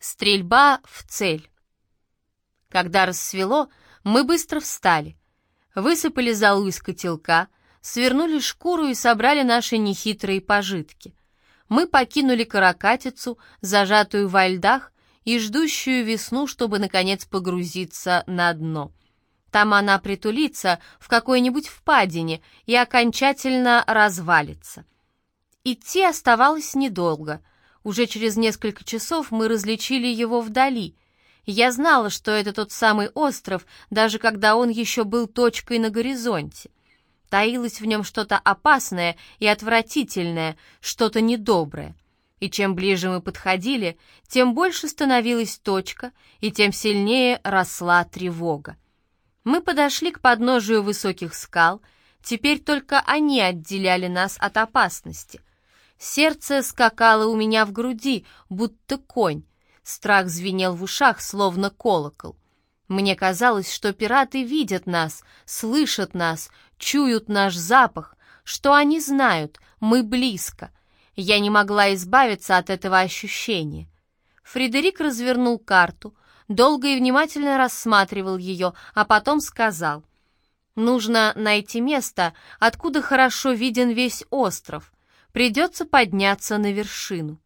Стрельба в цель. Когда рассвело, мы быстро встали. Высыпали золу из котелка, свернули шкуру и собрали наши нехитрые пожитки. Мы покинули каракатицу, зажатую во льдах, и ждущую весну, чтобы, наконец, погрузиться на дно. Там она притулится в какой-нибудь впадине и окончательно развалится. Идти оставалось недолго. Уже через несколько часов мы различили его вдали. Я знала, что это тот самый остров, даже когда он еще был точкой на горизонте. Таилось в нем что-то опасное и отвратительное, что-то недоброе. И чем ближе мы подходили, тем больше становилась точка, и тем сильнее росла тревога. Мы подошли к подножию высоких скал, теперь только они отделяли нас от опасности. Сердце скакало у меня в груди, будто конь. Страх звенел в ушах, словно колокол. Мне казалось, что пираты видят нас, слышат нас, чуют наш запах, что они знают, мы близко. Я не могла избавиться от этого ощущения. Фредерик развернул карту, долго и внимательно рассматривал ее, а потом сказал, «Нужно найти место, откуда хорошо виден весь остров. Придется подняться на вершину».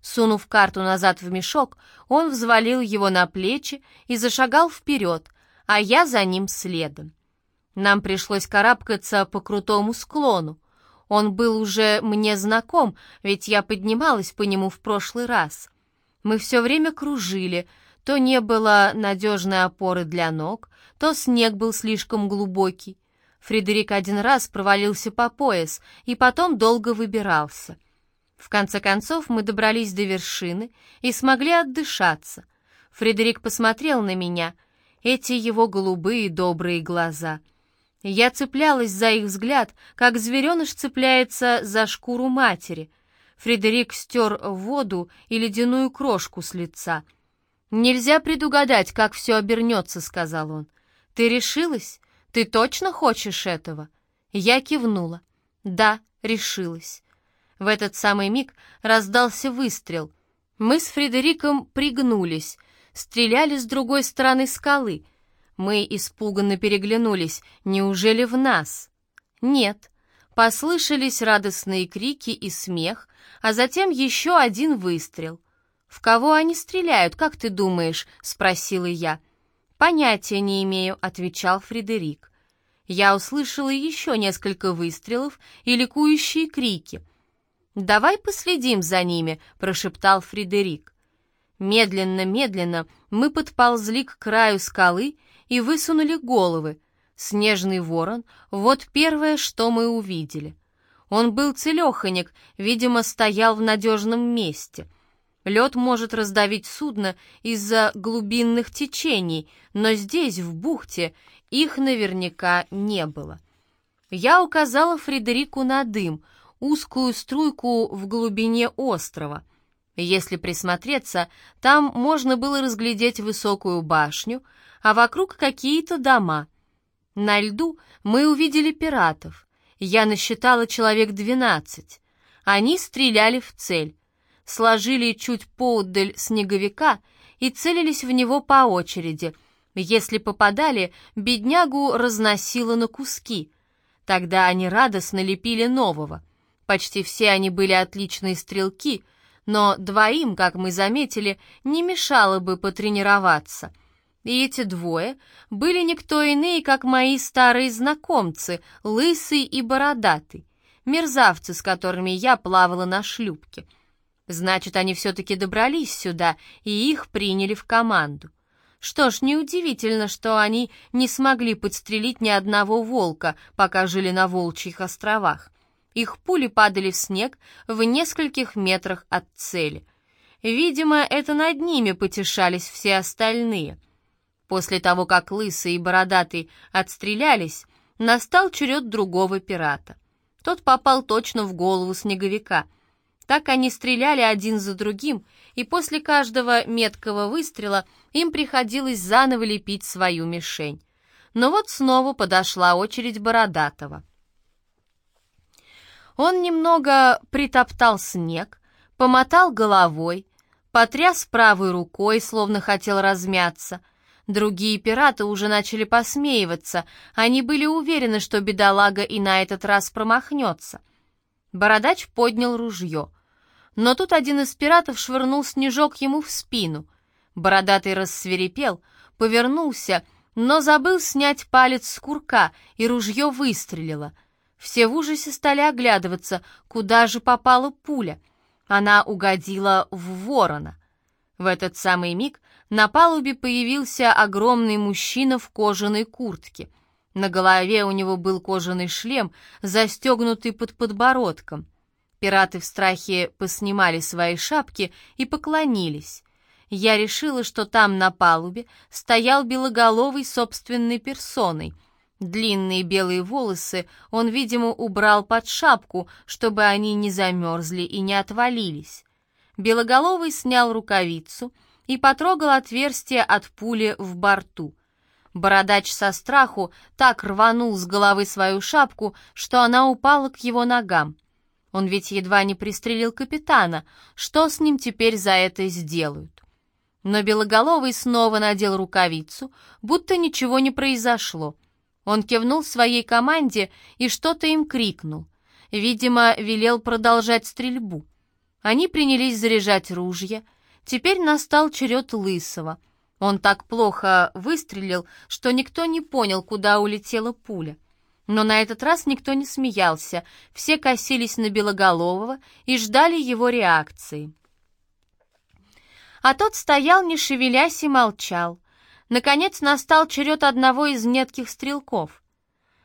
Сунув карту назад в мешок, он взвалил его на плечи и зашагал вперед, а я за ним следом. Нам пришлось карабкаться по крутому склону. Он был уже мне знаком, ведь я поднималась по нему в прошлый раз. Мы все время кружили, то не было надежной опоры для ног, то снег был слишком глубокий. Фредерик один раз провалился по пояс и потом долго выбирался. В конце концов мы добрались до вершины и смогли отдышаться. Фредерик посмотрел на меня, эти его голубые добрые глаза. Я цеплялась за их взгляд, как звереныш цепляется за шкуру матери. Фредерик стер воду и ледяную крошку с лица. «Нельзя предугадать, как все обернется», — сказал он. «Ты решилась? «Ты точно хочешь этого?» Я кивнула. «Да, решилась». В этот самый миг раздался выстрел. Мы с Фредериком пригнулись, стреляли с другой стороны скалы. Мы испуганно переглянулись. Неужели в нас? Нет. Послышались радостные крики и смех, а затем еще один выстрел. «В кого они стреляют, как ты думаешь?» — спросила я. «Понятия не имею», — отвечал Фредерик. Я услышала еще несколько выстрелов и ликующие крики. «Давай последим за ними», — прошептал Фредерик. Медленно-медленно мы подползли к краю скалы и высунули головы. Снежный ворон — вот первое, что мы увидели. Он был целеханик, видимо, стоял в надежном месте — Лед может раздавить судно из-за глубинных течений, но здесь, в бухте, их наверняка не было. Я указала Фредерику на дым, узкую струйку в глубине острова. Если присмотреться, там можно было разглядеть высокую башню, а вокруг какие-то дома. На льду мы увидели пиратов. Я насчитала человек двенадцать. Они стреляли в цель сложили чуть поудаль снеговика и целились в него по очереди. Если попадали, беднягу разносило на куски. Тогда они радостно лепили нового. Почти все они были отличные стрелки, но двоим, как мы заметили, не мешало бы потренироваться. И эти двое были никто иные, как мои старые знакомцы, лысый и бородатый, мерзавцы, с которыми я плавала на шлюпке — Значит, они все-таки добрались сюда, и их приняли в команду. Что ж, неудивительно, что они не смогли подстрелить ни одного волка, пока жили на Волчьих островах. Их пули падали в снег в нескольких метрах от цели. Видимо, это над ними потешались все остальные. После того, как Лысый и Бородатый отстрелялись, настал черед другого пирата. Тот попал точно в голову снеговика — так они стреляли один за другим, и после каждого меткого выстрела им приходилось заново лепить свою мишень. Но вот снова подошла очередь Бородатого. Он немного притоптал снег, помотал головой, потряс правой рукой, словно хотел размяться. Другие пираты уже начали посмеиваться, они были уверены, что бедолага и на этот раз промахнется. Бородач поднял ружье. Но тут один из пиратов швырнул снежок ему в спину. Бородатый рассверепел, повернулся, но забыл снять палец с курка, и ружье выстрелило. Все в ужасе стали оглядываться, куда же попала пуля. Она угодила в ворона. В этот самый миг на палубе появился огромный мужчина в кожаной куртке. На голове у него был кожаный шлем, застегнутый под подбородком. Пираты в страхе поснимали свои шапки и поклонились. Я решила, что там на палубе стоял белоголовый собственной персоной. Длинные белые волосы он, видимо, убрал под шапку, чтобы они не замерзли и не отвалились. Белоголовый снял рукавицу и потрогал отверстие от пули в борту. Бородач со страху так рванул с головы свою шапку, что она упала к его ногам. Он ведь едва не пристрелил капитана. Что с ним теперь за это сделают? Но Белоголовый снова надел рукавицу, будто ничего не произошло. Он кивнул своей команде и что-то им крикнул. Видимо, велел продолжать стрельбу. Они принялись заряжать ружья. Теперь настал черед Лысого. Он так плохо выстрелил, что никто не понял, куда улетела пуля. Но на этот раз никто не смеялся, все косились на Белоголового и ждали его реакции. А тот стоял, не шевелясь, и молчал. Наконец настал черед одного из нетких стрелков.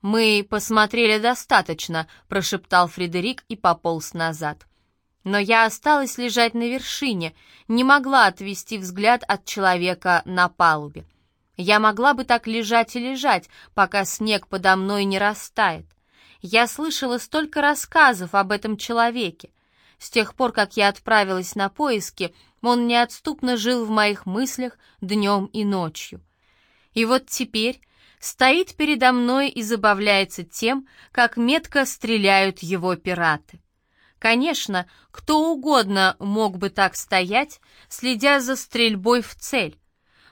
«Мы посмотрели достаточно», — прошептал Фредерик и пополз назад. Но я осталась лежать на вершине, не могла отвести взгляд от человека на палубе. Я могла бы так лежать и лежать, пока снег подо мной не растает. Я слышала столько рассказов об этом человеке. С тех пор, как я отправилась на поиски, он неотступно жил в моих мыслях днем и ночью. И вот теперь стоит передо мной и забавляется тем, как метко стреляют его пираты. Конечно, кто угодно мог бы так стоять, следя за стрельбой в цель,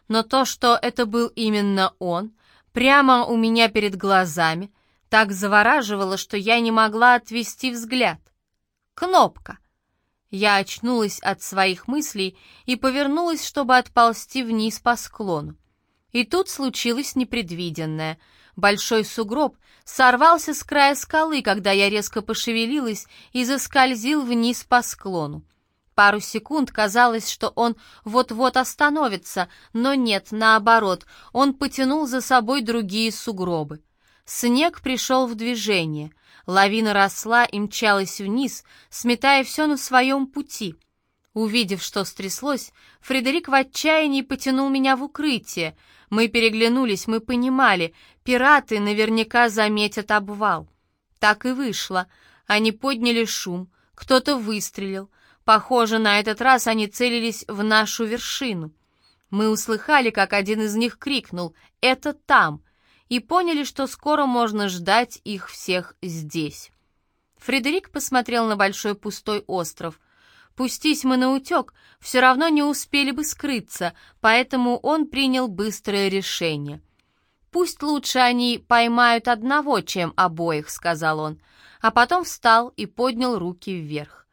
но то, что это был именно он, прямо у меня перед глазами, так завораживало, что я не могла отвести взгляд. Кнопка. Я очнулась от своих мыслей и повернулась, чтобы отползти вниз по склону. И тут случилось непредвиденное. Большой сугроб сорвался с края скалы, когда я резко пошевелилась и заскользил вниз по склону. Пару секунд казалось, что он вот-вот остановится, но нет, наоборот, он потянул за собой другие сугробы. Снег пришел в движение, лавина росла и мчалась вниз, сметая все на своем пути. Увидев, что стряслось, Фредерик в отчаянии потянул меня в укрытие. Мы переглянулись, мы понимали, пираты наверняка заметят обвал. Так и вышло. Они подняли шум, кто-то выстрелил, Похоже, на этот раз они целились в нашу вершину. Мы услыхали, как один из них крикнул «Это там!» и поняли, что скоро можно ждать их всех здесь. Фредерик посмотрел на большой пустой остров. Пустись мы на утек, все равно не успели бы скрыться, поэтому он принял быстрое решение. «Пусть лучше они поймают одного, чем обоих», — сказал он, а потом встал и поднял руки вверх.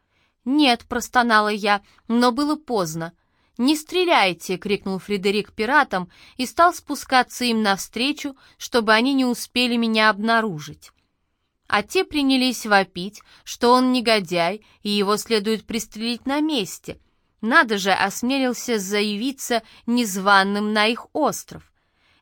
«Нет», — простонала я, но было поздно. «Не стреляйте!» — крикнул Фредерик пиратам и стал спускаться им навстречу, чтобы они не успели меня обнаружить. А те принялись вопить, что он негодяй, и его следует пристрелить на месте. Надо же, осмелился заявиться незваным на их остров.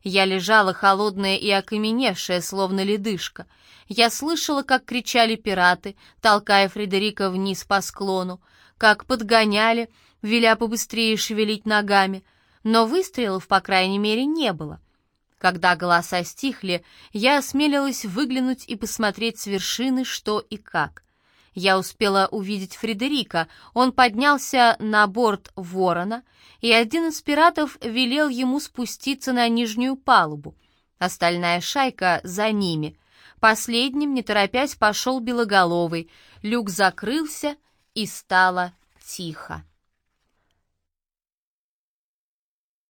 Я лежала холодная и окаменевшая, словно ледышка. Я слышала, как кричали пираты, толкая Фредерика вниз по склону, как подгоняли, веля побыстрее шевелить ногами, но выстрелов, по крайней мере, не было. Когда голоса стихли, я осмелилась выглянуть и посмотреть с вершины, что и как. Я успела увидеть Фредерика. Он поднялся на борт ворона, и один из пиратов велел ему спуститься на нижнюю палубу. Остальная шайка за ними. Последним, не торопясь, пошел белоголовый. Люк закрылся, и стало тихо.